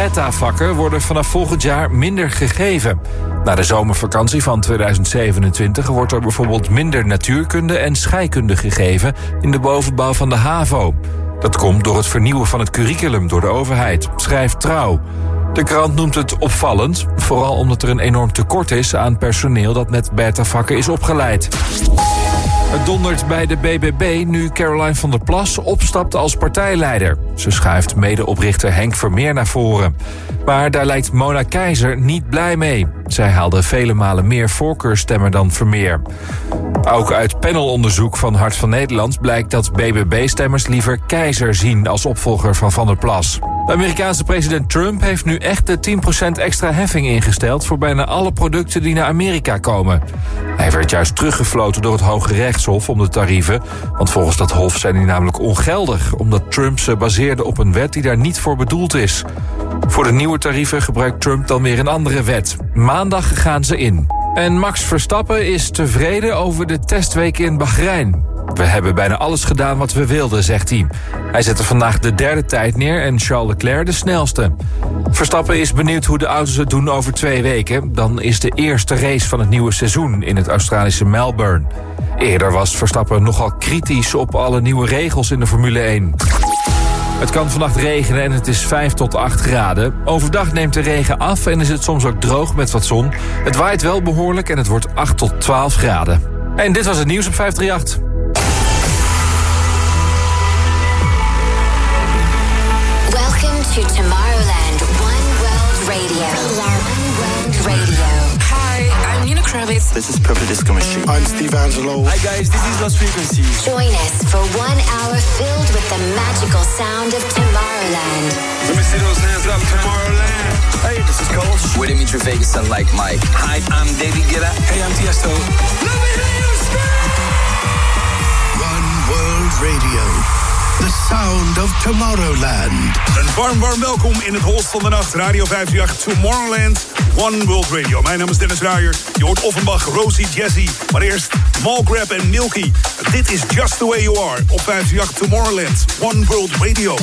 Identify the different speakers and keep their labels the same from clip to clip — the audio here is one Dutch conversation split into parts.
Speaker 1: Beta-vakken worden vanaf volgend jaar minder gegeven. Na de zomervakantie van 2027 wordt er bijvoorbeeld minder natuurkunde en scheikunde gegeven in de bovenbouw van de HAVO. Dat komt door het vernieuwen van het curriculum door de overheid, schrijft Trouw. De krant noemt het opvallend, vooral omdat er een enorm tekort is aan personeel dat met beta-vakken is opgeleid. Het dondert bij de BBB nu Caroline van der Plas opstapt als partijleider. Ze schuift medeoprichter Henk Vermeer naar voren. Maar daar lijkt Mona Keizer niet blij mee. Zij haalde vele malen meer voorkeurstemmen dan Vermeer. Ook uit panelonderzoek van Hart van Nederland blijkt dat BBB-stemmers liever Keizer zien als opvolger van Van der Plas. Amerikaanse president Trump heeft nu echt de 10% extra heffing ingesteld voor bijna alle producten die naar Amerika komen. Hij werd juist teruggefloten door het Hoge Rechtshof om de tarieven, want volgens dat hof zijn die namelijk ongeldig, omdat Trump ze baseerde op een wet die daar niet voor bedoeld is. Voor de nieuwe tarieven gebruikt Trump dan weer een andere wet. Maandag gaan ze in. En Max Verstappen is tevreden over de testweek in Bahrein. We hebben bijna alles gedaan wat we wilden, zegt hij. Hij zette vandaag de derde tijd neer en Charles Leclerc de snelste. Verstappen is benieuwd hoe de auto's het doen over twee weken. Dan is de eerste race van het nieuwe seizoen in het Australische Melbourne. Eerder was Verstappen nogal kritisch op alle nieuwe regels in de Formule 1. Het kan vannacht regenen en het is 5 tot 8 graden. Overdag neemt de regen af en is het soms ook droog met wat zon. Het waait wel behoorlijk en het wordt 8 tot 12 graden. En dit was het nieuws op 538.
Speaker 2: Welcome to Tomorrowland
Speaker 3: Kravitz.
Speaker 4: This is Purple Disco Machine.
Speaker 5: I'm Steve Angelo.
Speaker 6: Hi guys, this is Lost Frequencies.
Speaker 2: Join us for one hour filled with the magical sound of Tomorrowland.
Speaker 6: Let me see those hands up, Tomorrowland. Hey, this is Coach.
Speaker 7: We're Dimitri Vegas and like Mike.
Speaker 8: Hi, I'm David Guetta.
Speaker 9: Hey, I'm Tiesto.
Speaker 10: Let me hear you scream!
Speaker 11: One World Radio. The sound of Tomorrowland.
Speaker 12: Een warm, warm welkom in het holst van de nacht. Radio 538 Tomorrowland, One World Radio. Mijn naam is Dennis Ruijer. Je hoort Offenbach, Rosie, Jesse. Maar eerst Malgrab en Milky. Dit is Just The Way You Are op 538 Tomorrowland, One World Radio.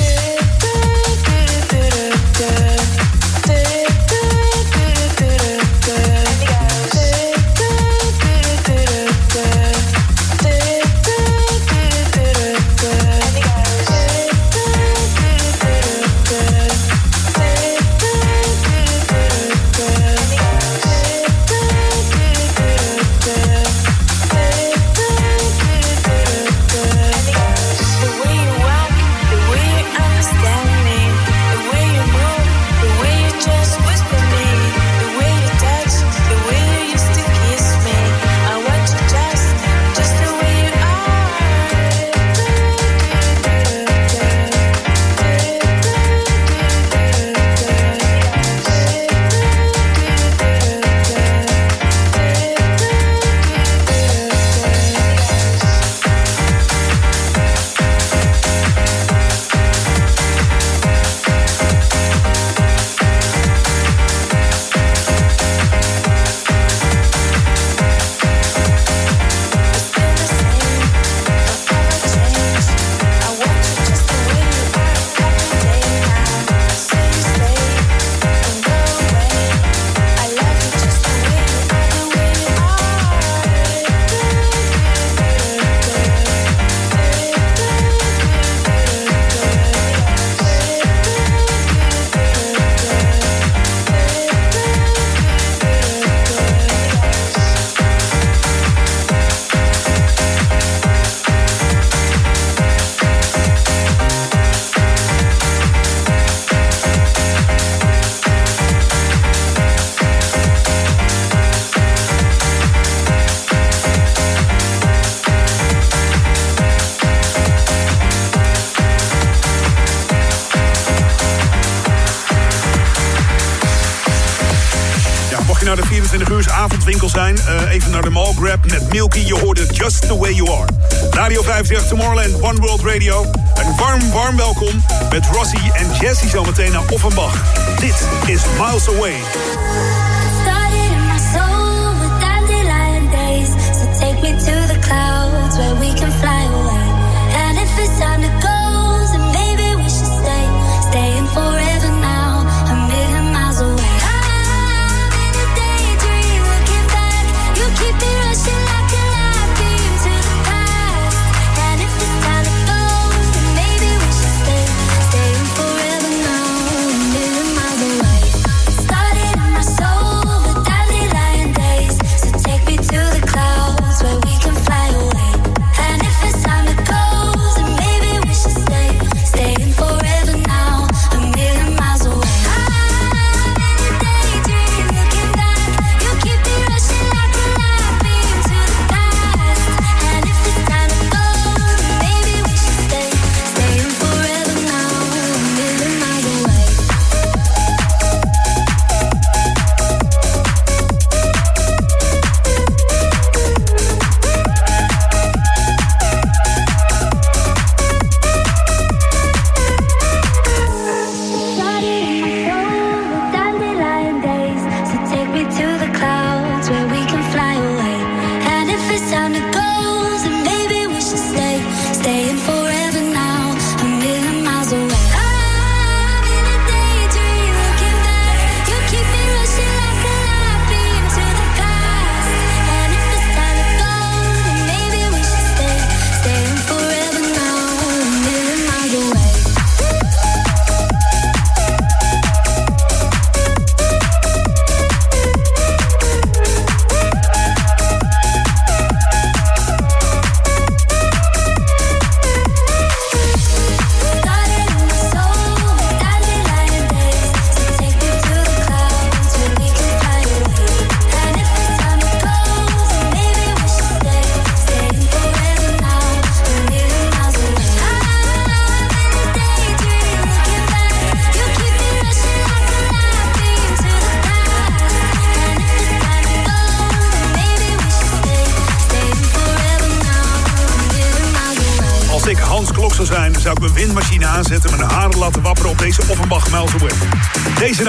Speaker 12: Milky. Je hoorde Just The Way You Are. Radio 50 Tomorrowland, One World Radio. Een warm, warm welkom met Rossi en Jessie zometeen naar Offenbach. Dit is Miles Away.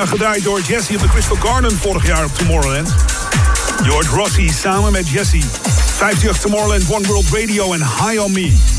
Speaker 13: Gedraaid door Jesse op de Crystal Garden vorig jaar op Tomorrowland. George Rossi samen met Jesse. 58 Tomorrowland, One World Radio en High On Me.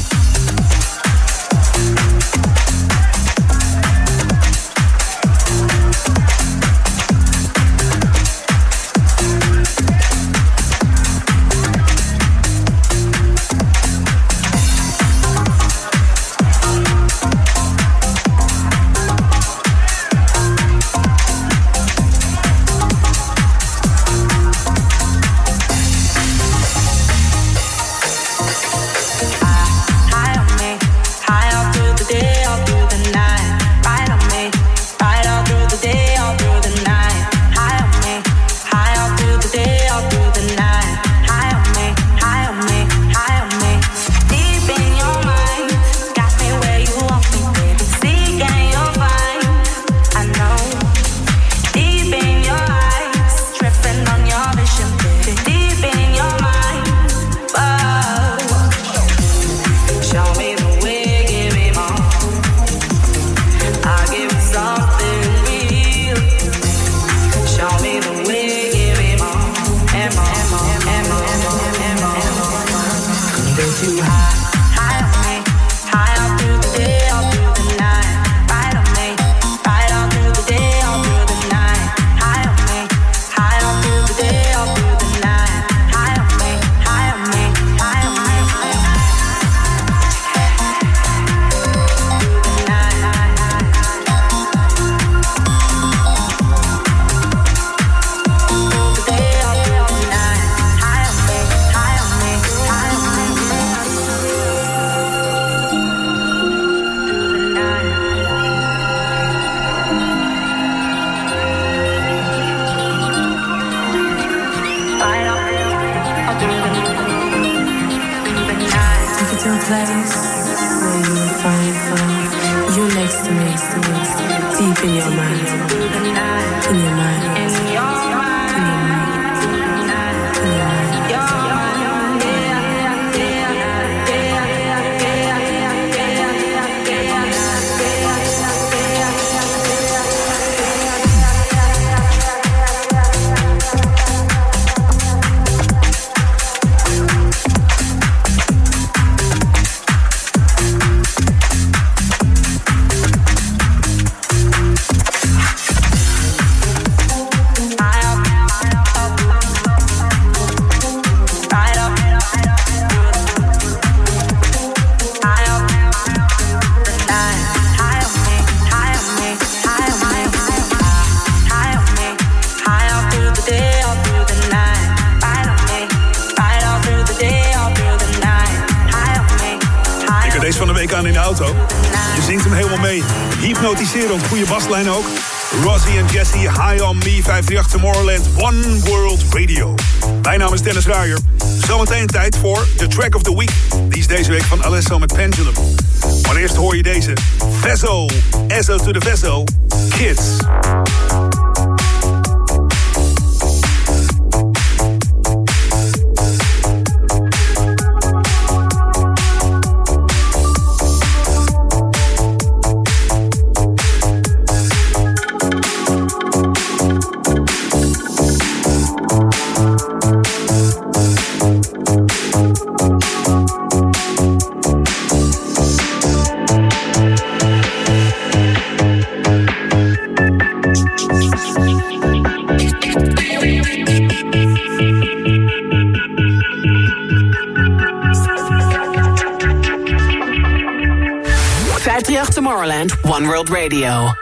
Speaker 14: Radio.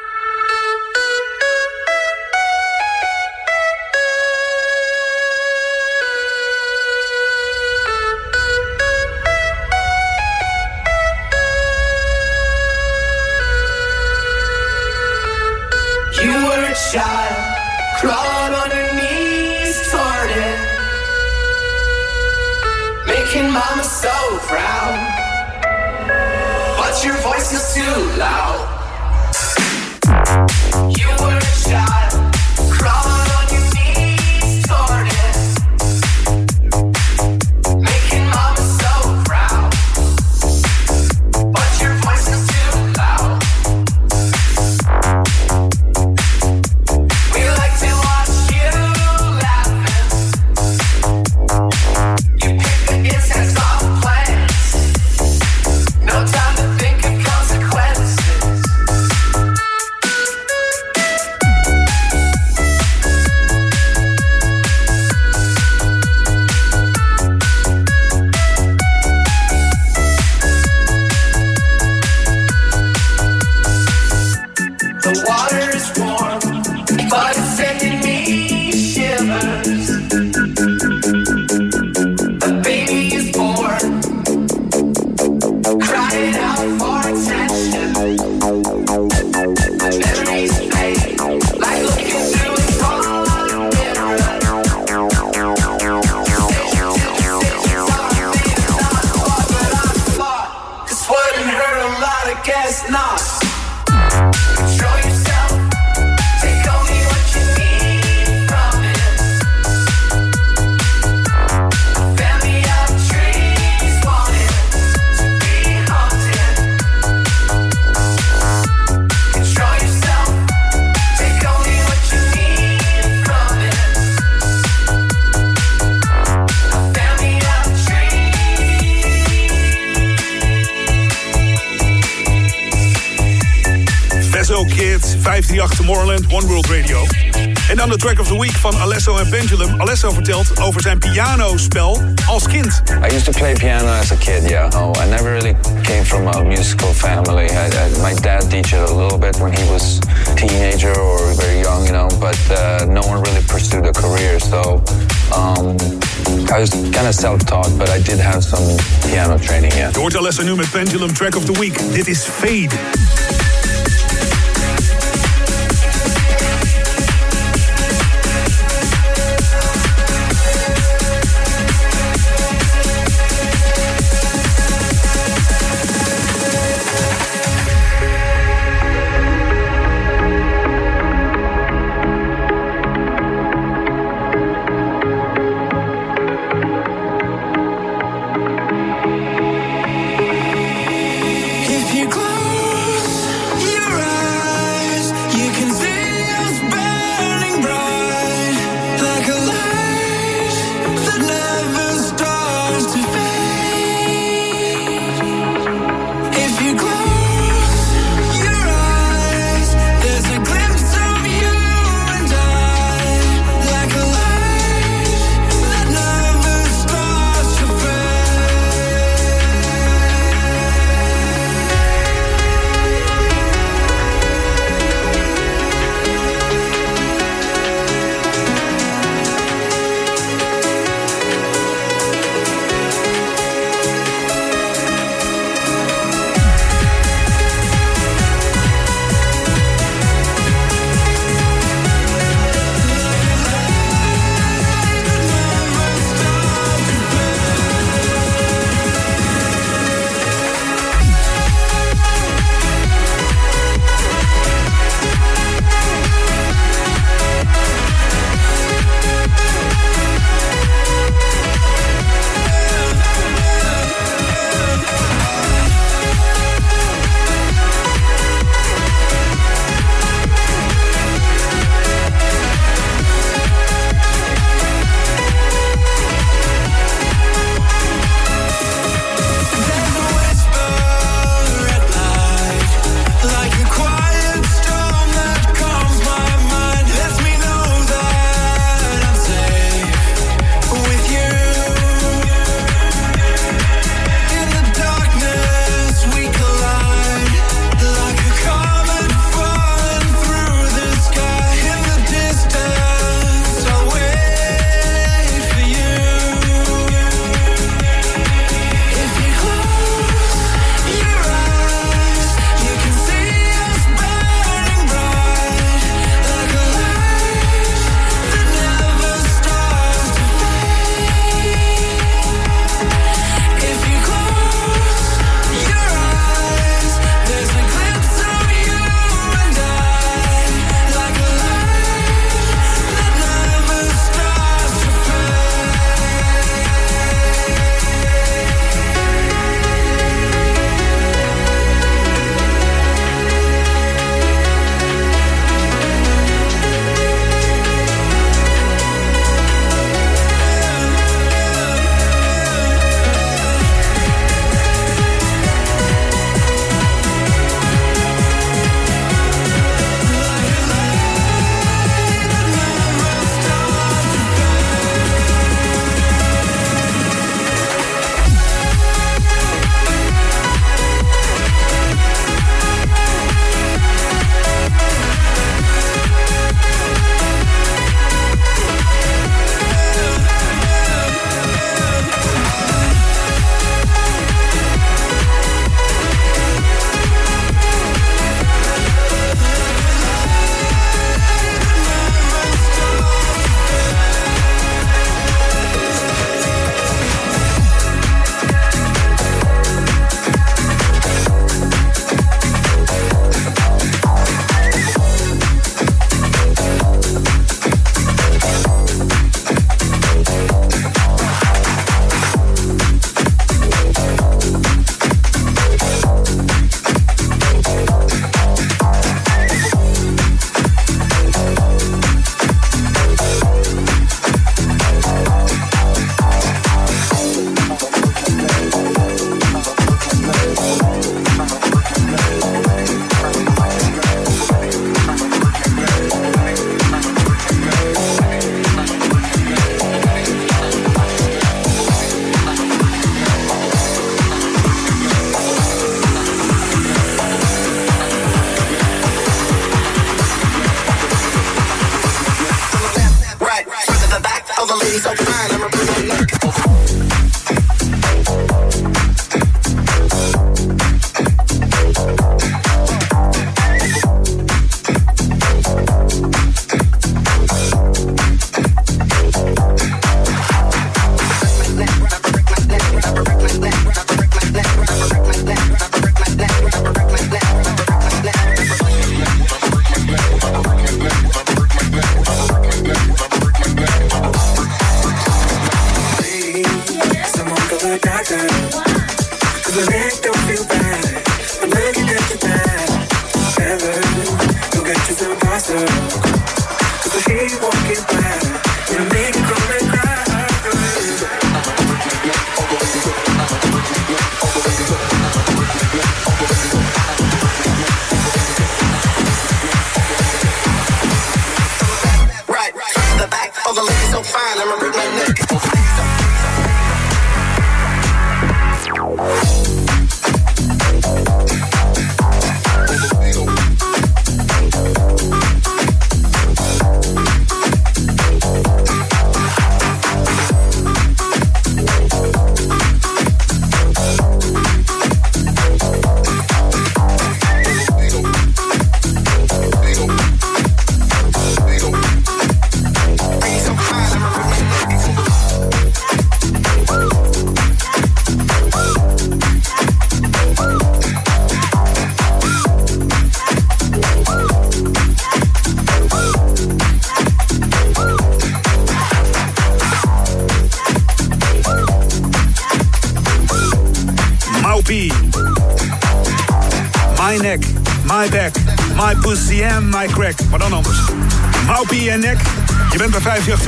Speaker 15: Track of the week van Alesso en Pendulum. Alesso vertelt over zijn pianospel als kind.
Speaker 16: I used to play piano as a kid, yeah. Oh, I never really came from a musical family. I, I, my dad teach it a little bit when he was teenager or very young, you know, but uh, no one really pursued a career. So um, I was kind of self-taught, but I did have some piano training, yeah.
Speaker 15: Je hoort Alesso nu met Pendulum, track of the week. Dit is Fade.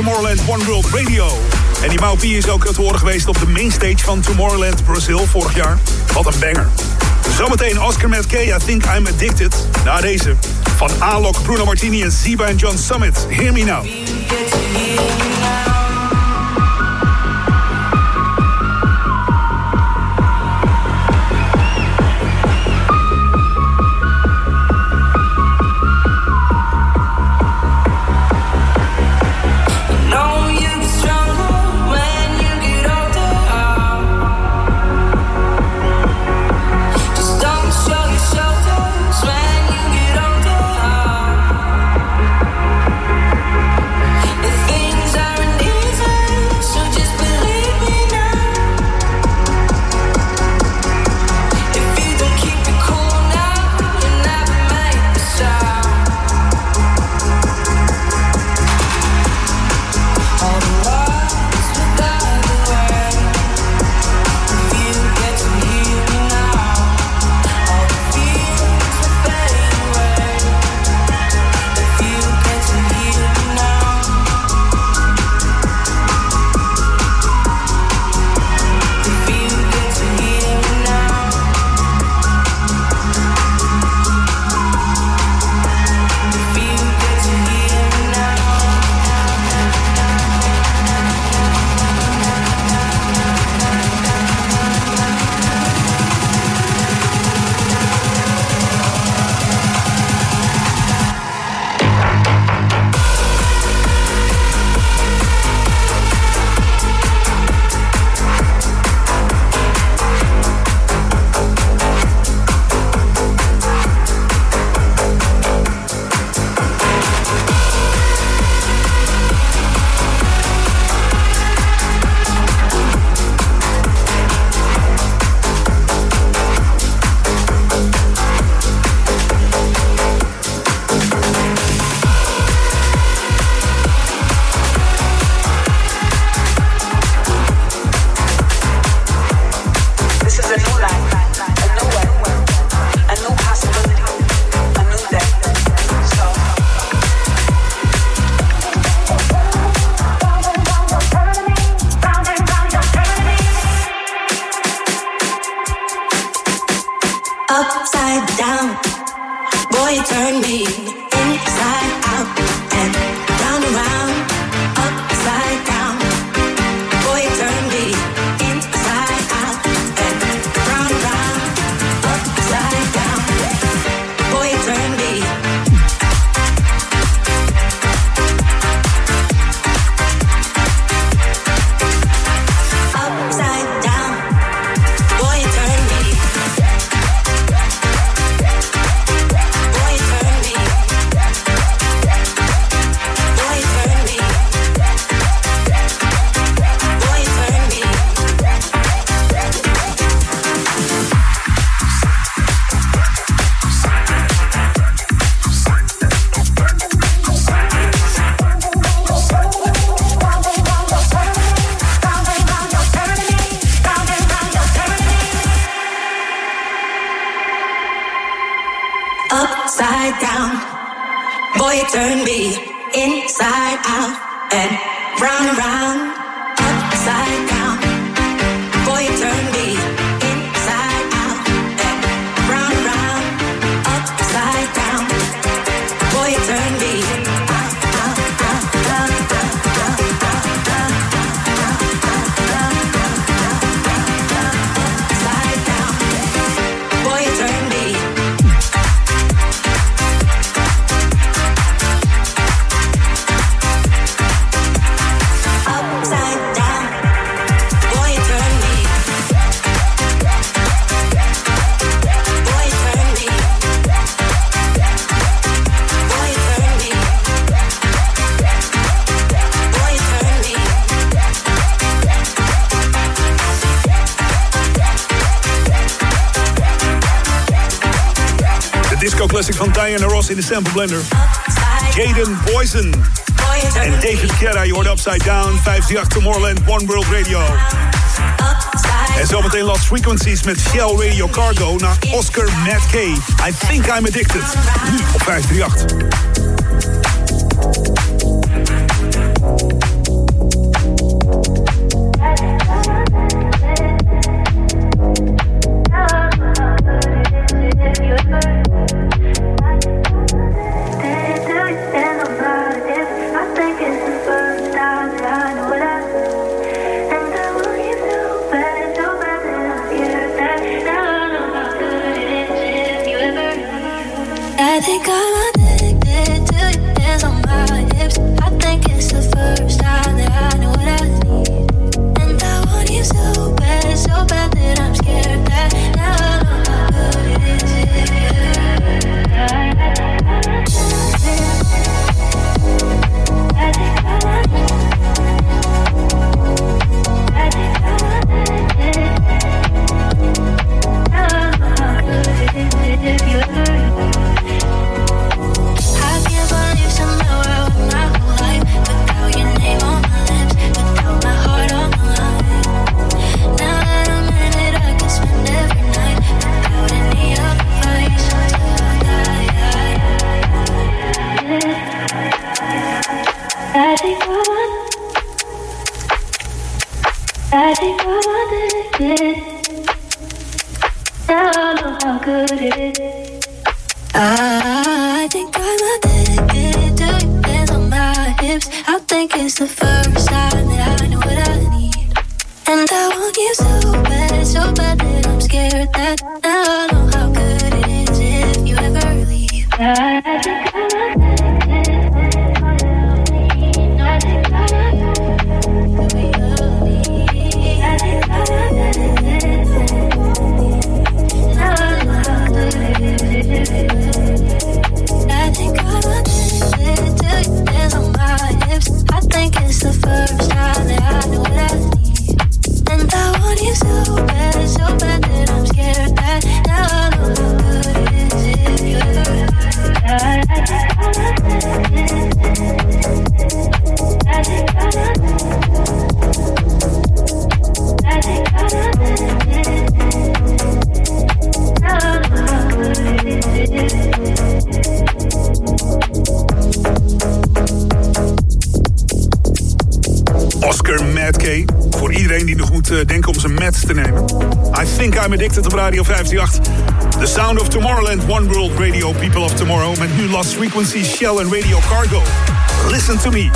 Speaker 17: Tomorrowland One World Radio. En die Maupi is ook het horen geweest op de mainstage van Tomorrowland Brazil vorig jaar. Wat een banger. Zometeen Oscar met K, I Think I'm Addicted. Na deze van Alok, Bruno Martini en Ziba en John Summit. Hear me now. in de sample blender. Jaden
Speaker 15: Boysen.
Speaker 17: En David Kerra. je hoort Upside Down, 538 Tomorrowland, One World Radio.
Speaker 18: En zometeen Last Frequencies met Shell Radio Cargo naar Oscar Matt K. I Think I'm Addicted. Nu op 538. Radio 58, The Sound of Tomorrowland, One World Radio, People of Tomorrow... met new lost Frequency, Shell en Radio Cargo. Listen to me.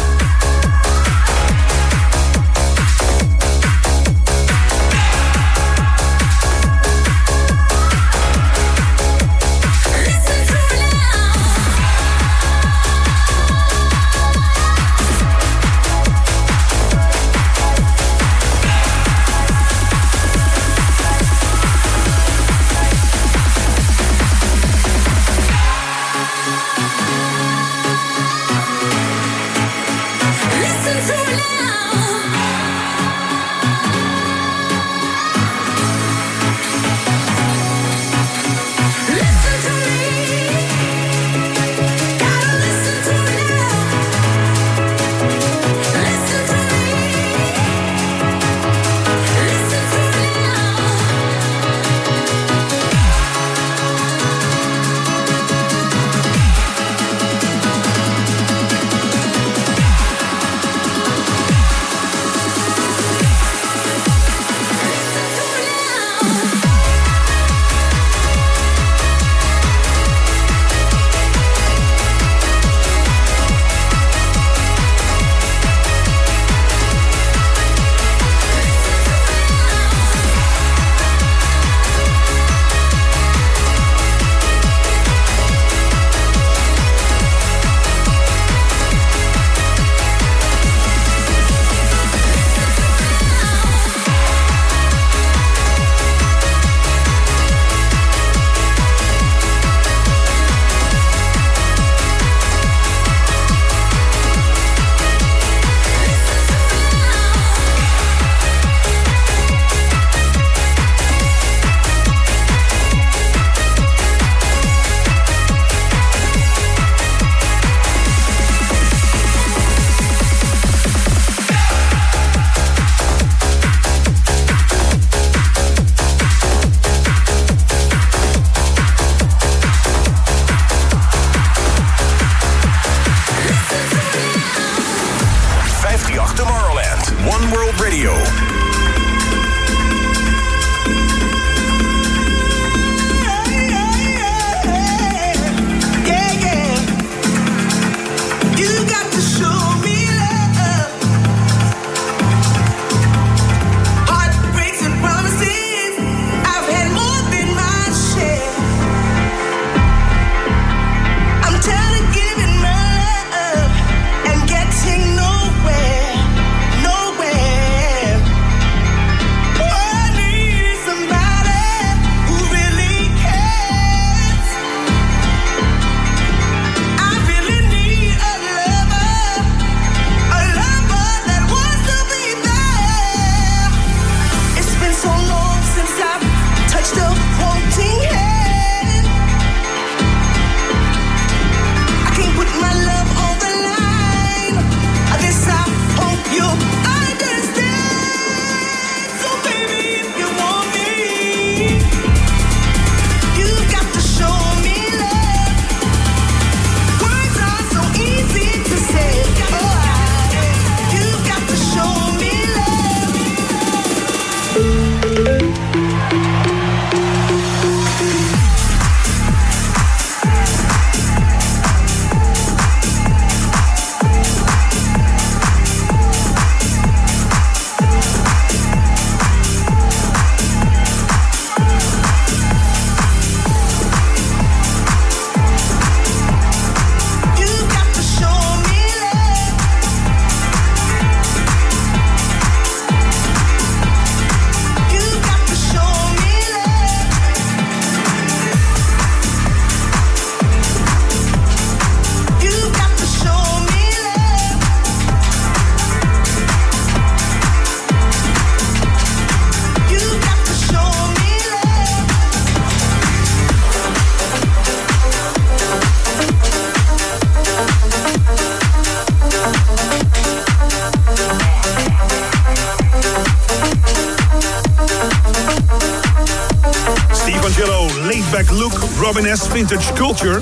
Speaker 15: Culture.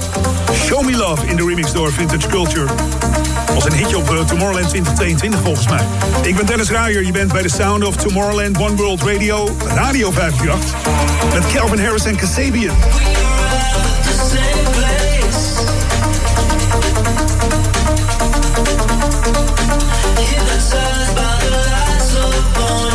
Speaker 15: Show Me Love in de remix door Vintage Culture. Was een hitje op eh, Tomorrowland 2022 volgens mij. Ik ben Dennis Ruijer, je bent bij de Sound of Tomorrowland One World Radio, Radio 538. Met Calvin Harris en Kasabian.
Speaker 19: Release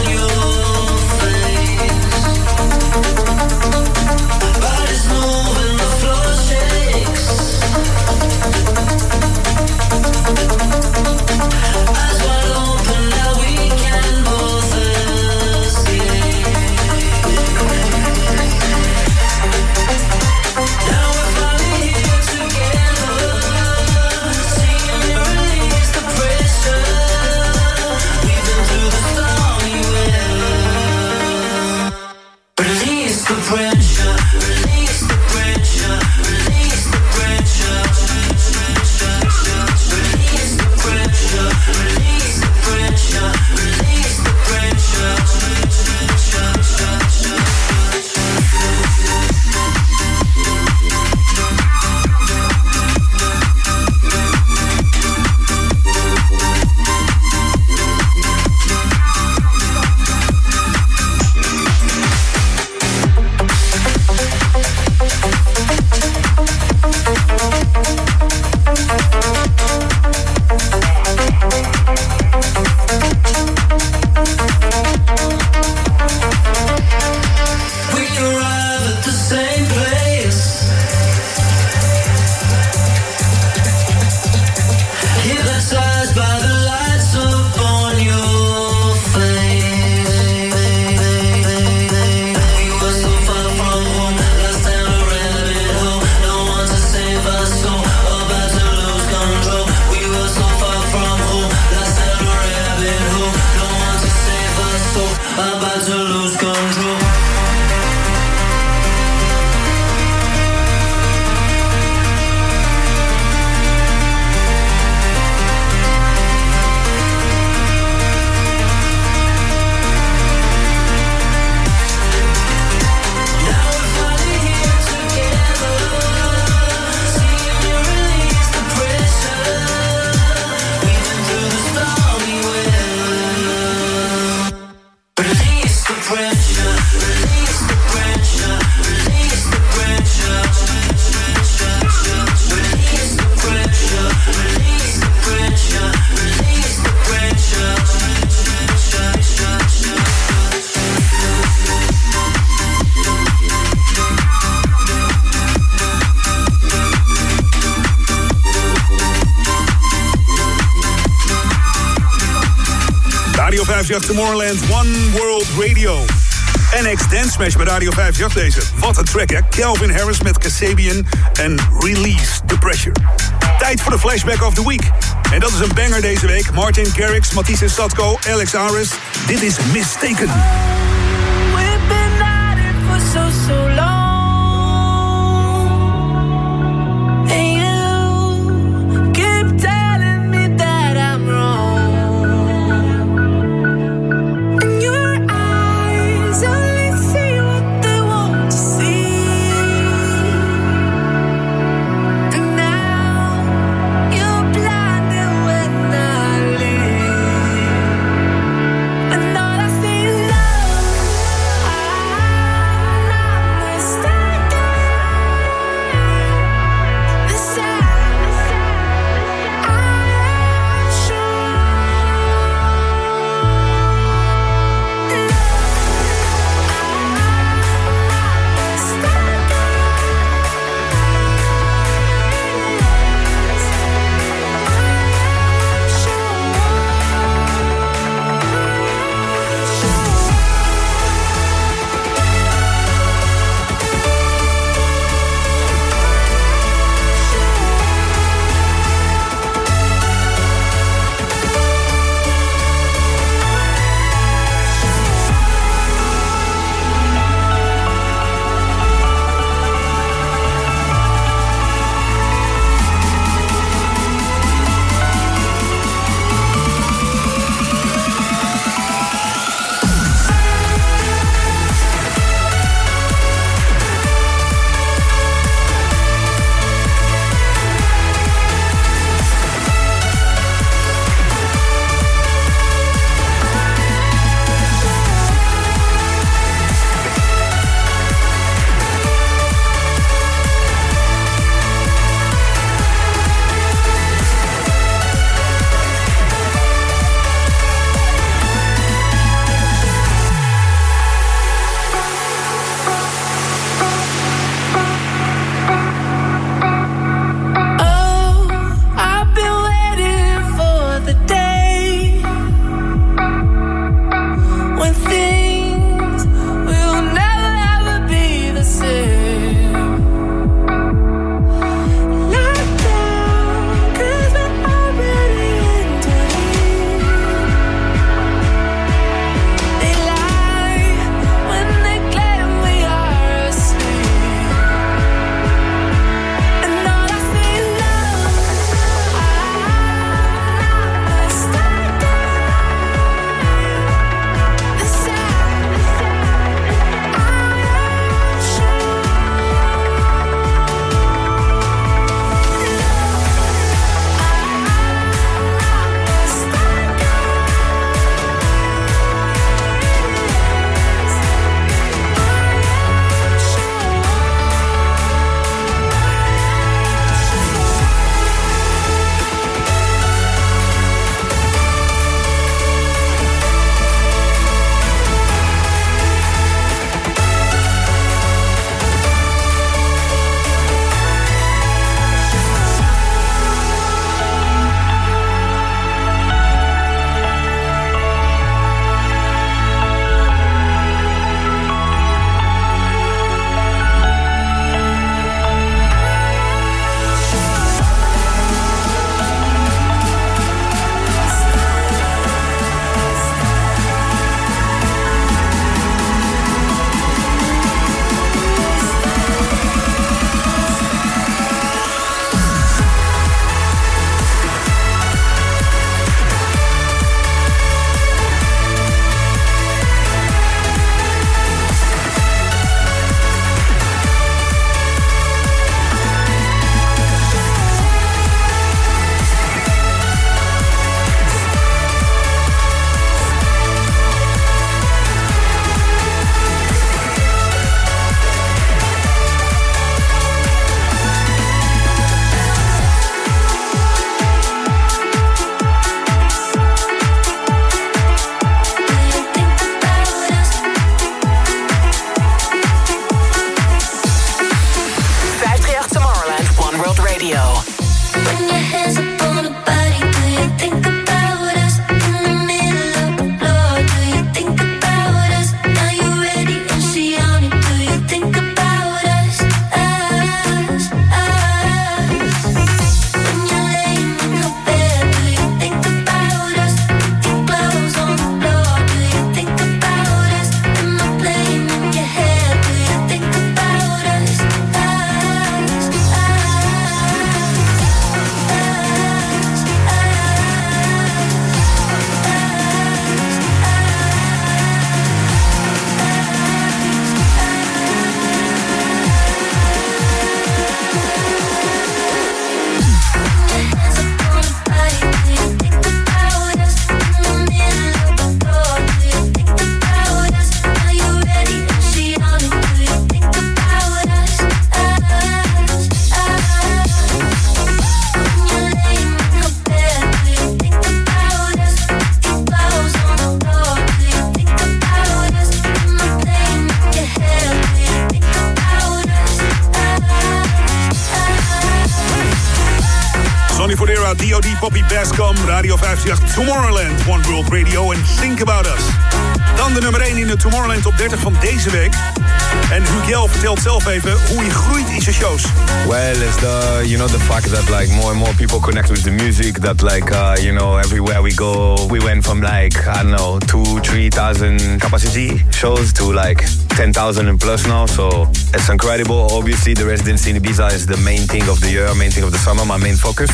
Speaker 15: Radio 58 Tomorrowland One World Radio. NX Dance Smash bij Radio 58 deze. Wat een track hè. Calvin Harris met Kasabian en Release the Pressure. Tijd voor de flashback of the week. En dat is een banger deze week. Martin Garrix, Matisse Statko, Alex Aris. Dit is Mistaken. Radio
Speaker 20: 538, Tomorrowland, One World Radio en Think About Us. Dan de nummer 1 in de Tomorrowland top 30 van deze week. En Huguel vertelt zelf even hoe hij groeit in zijn shows.
Speaker 21: Well, it's the you know the fact that like more and more people connect with the music. That like uh, you know everywhere we go, we went from like I don't know two, three thousand capacity shows to like ten thousand and plus now. So it's incredible. Obviously, the residency in Ibiza is the main thing of the year, main thing of the summer, my main focus,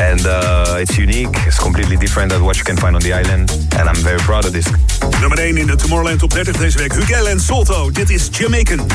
Speaker 21: and uh, it's unique. It's completely different than what you can find on the island, and I'm very proud of this.
Speaker 20: Nummer 1 in de Tomorrowland top 30 deze week. Huguel en Solto, dit is Jamaican.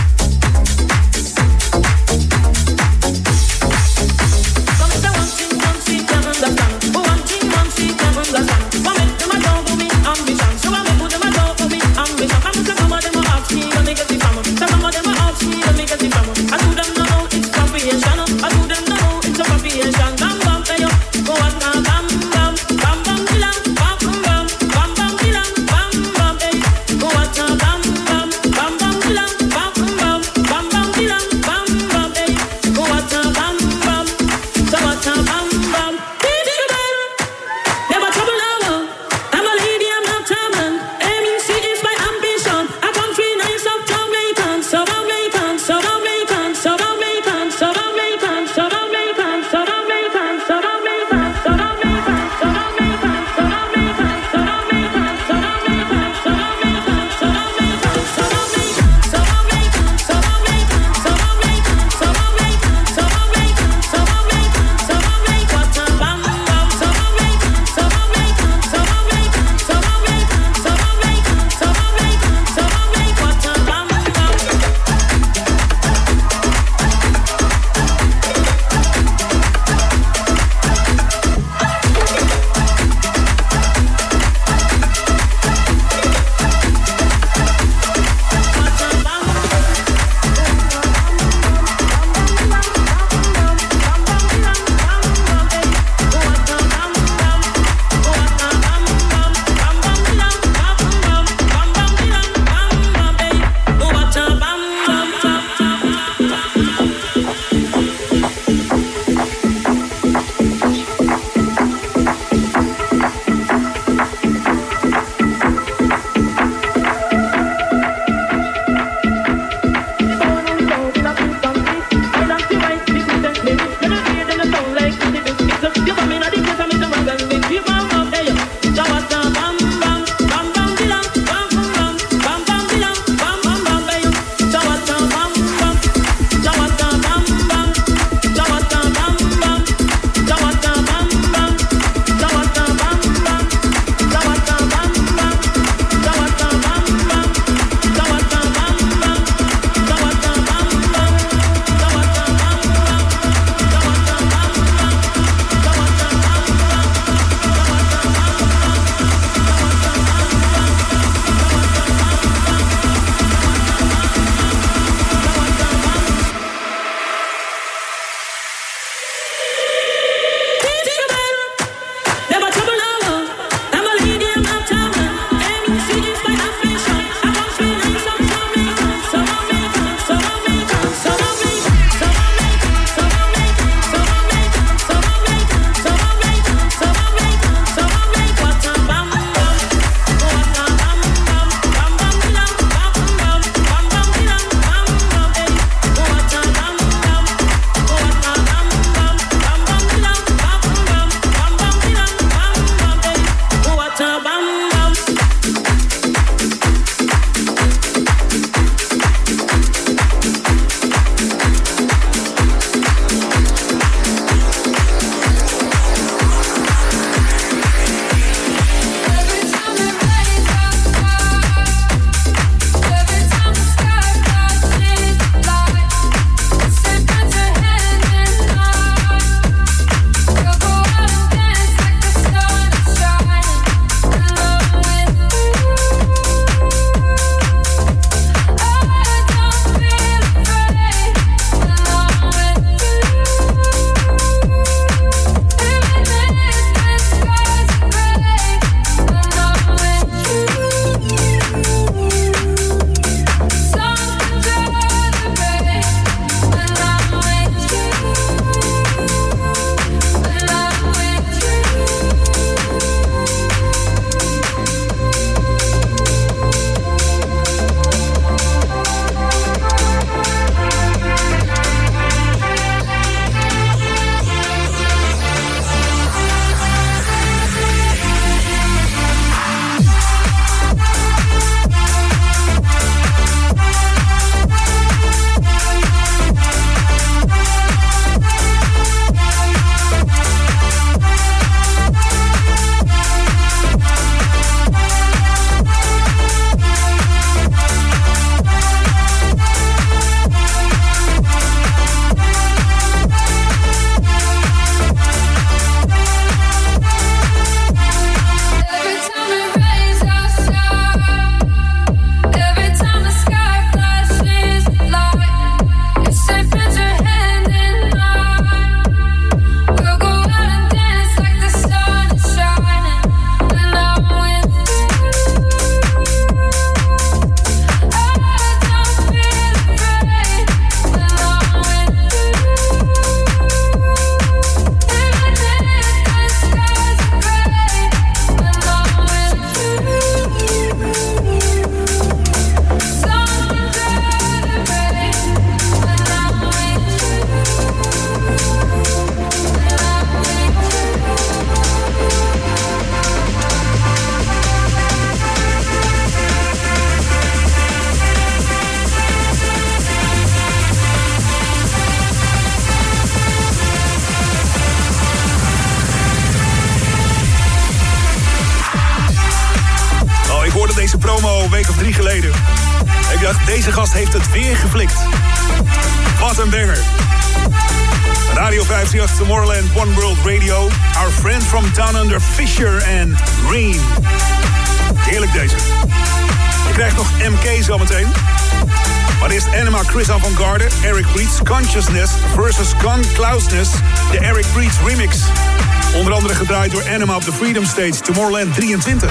Speaker 15: Stage Tomorrowland 23.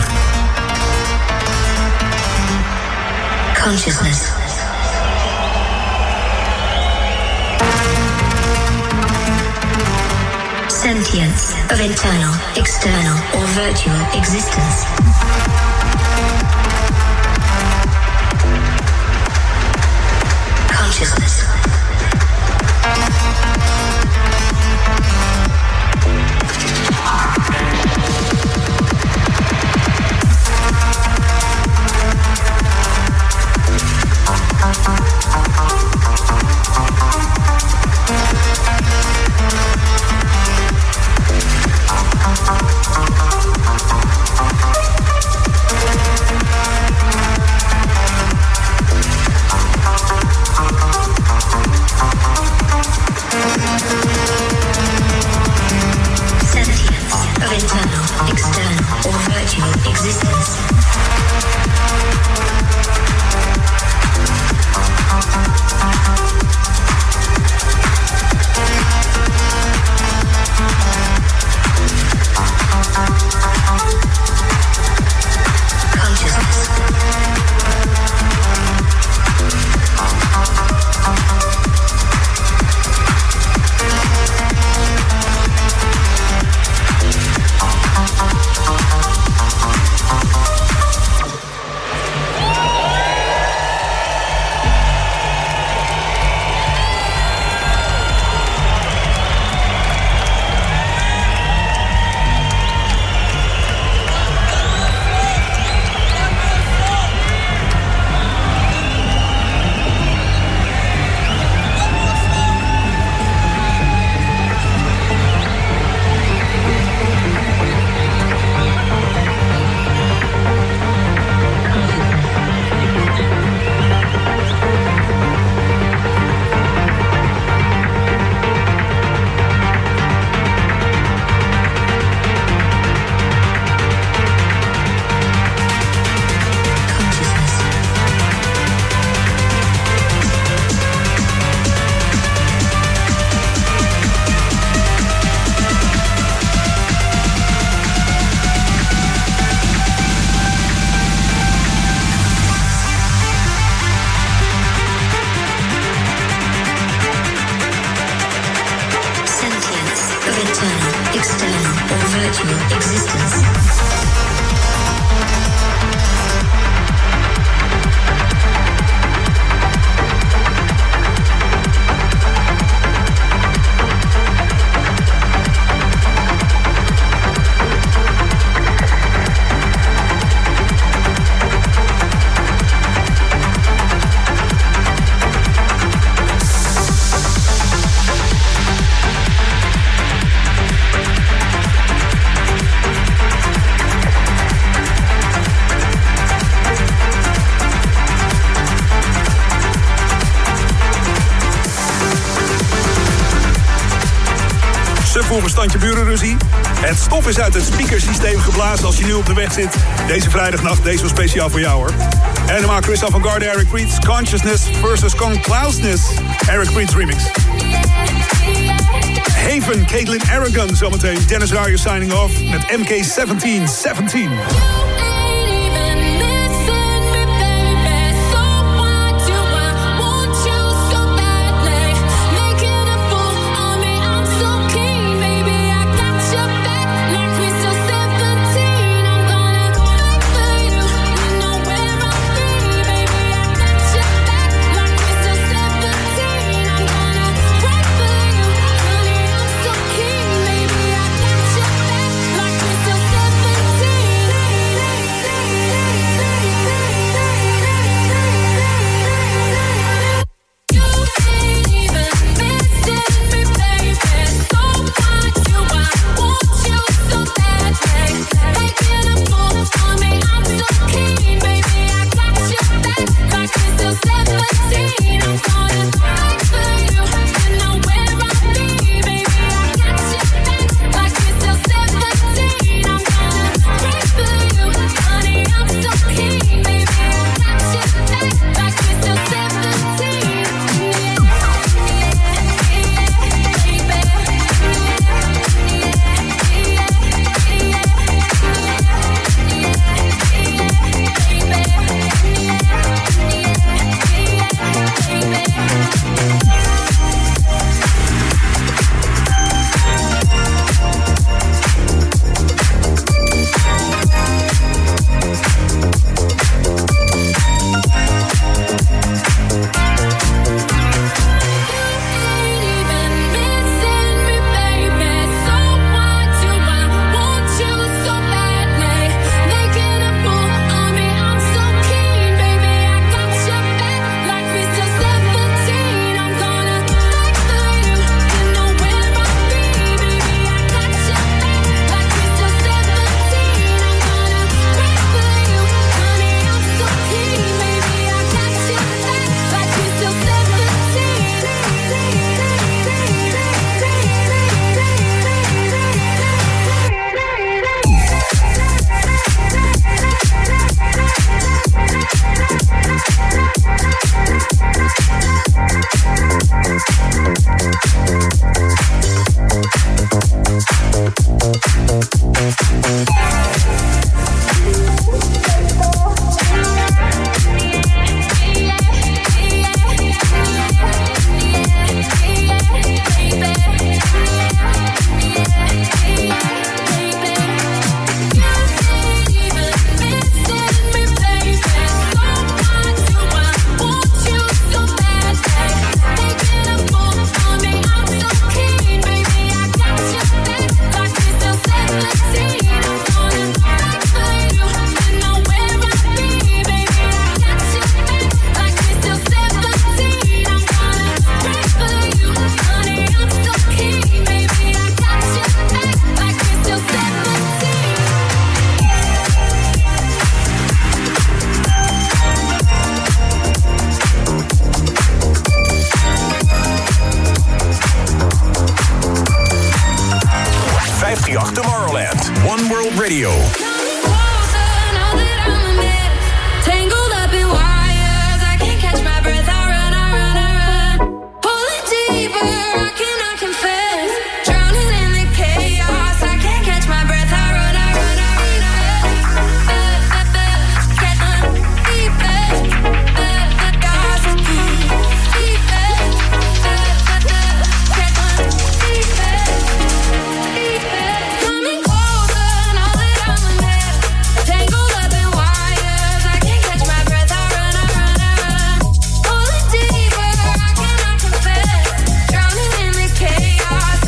Speaker 22: Consciousness. Sentience of internal, external, or virtual existence.
Speaker 15: Stof is uit het speakersysteem geblazen als je nu op de weg zit. Deze vrijdagnacht, deze was speciaal voor jou hoor. Anima, Chris Avantgarde, Eric Reeds, Consciousness versus Conclousness. Eric Reeds remix. Haven, Caitlin Aragon zometeen. Dennis Ruijer signing off met MK1717.
Speaker 18: Like Crystal 17